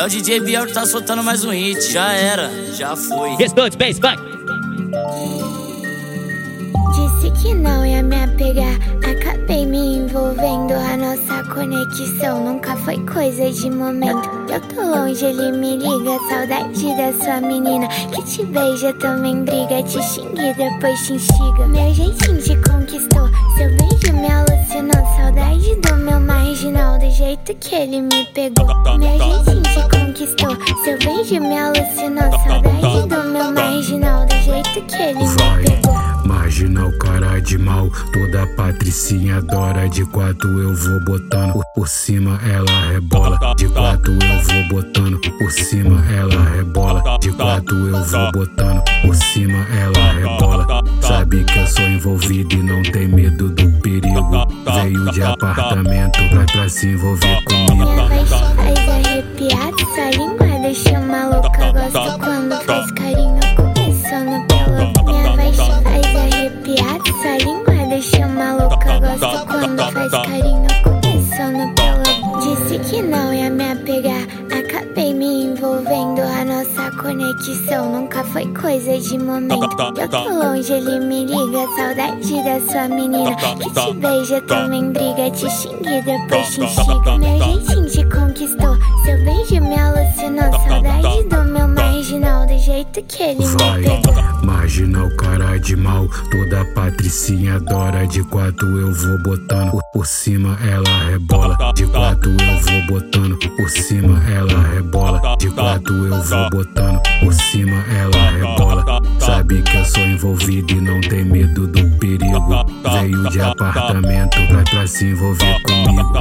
É o DJ Biel que tá soltando mais um hit. Já era, já foi. Responde, Space, vai! Disse que não ia me apegar, acabei me envolvendo. A nossa conexão nunca foi coisa de momento. Eu tô longe, ele me liga, saudade da sua menina. Que te beija, também briga, te xinga e depois te instiga. Meu jeitinho te conquistou, jeito que ele me pegou. Meu jeitinho te conquistou, seu beijo me alucinou. Saudade do meu marginal, do jeito que ele me pegou. Marginal, cara de mal, toda patricinha adora. De quatro eu vou botando, por, por cima ela rebola. De quatro eu vou botando, por cima ela rebola. De quatro eu vou botando, por cima ela rebola. Sabe que eu sou envolvido e não tem medo do perigo. Veio de apartamento pra, pra se envolver comigo. Minha voz faz arrepiar, essa língua deixa maluca. Gosto quando faz carinho, começando pelo. Minha voz faz arrepiar, essa língua deixa maluca. Gosto quando faz carinho, começando pelo. Disse que não ia me apegar, acabei me envolvendo. A nossa conexão nunca foi coisa de momento. Eu tô longe, ele me liga, saudade da sua menina. Que te beija, também briga, te xinga e depois te instiga. Meu jeitinho te conquistou, seu beijo me alucinou. Saudade do meu marginal, do jeito que ele me pegou. De mal, toda patricinha adora. De quatro eu vou botando, por cima ela rebola. De quatro eu vou botando, por cima ela rebola. De quatro eu vou botando, por cima ela rebola. Sabe que eu sou envolvido e não tem medo do perigo. Veio de apartamento pra, pra se envolver comigo.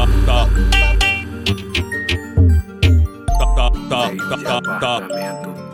Veio de apartamento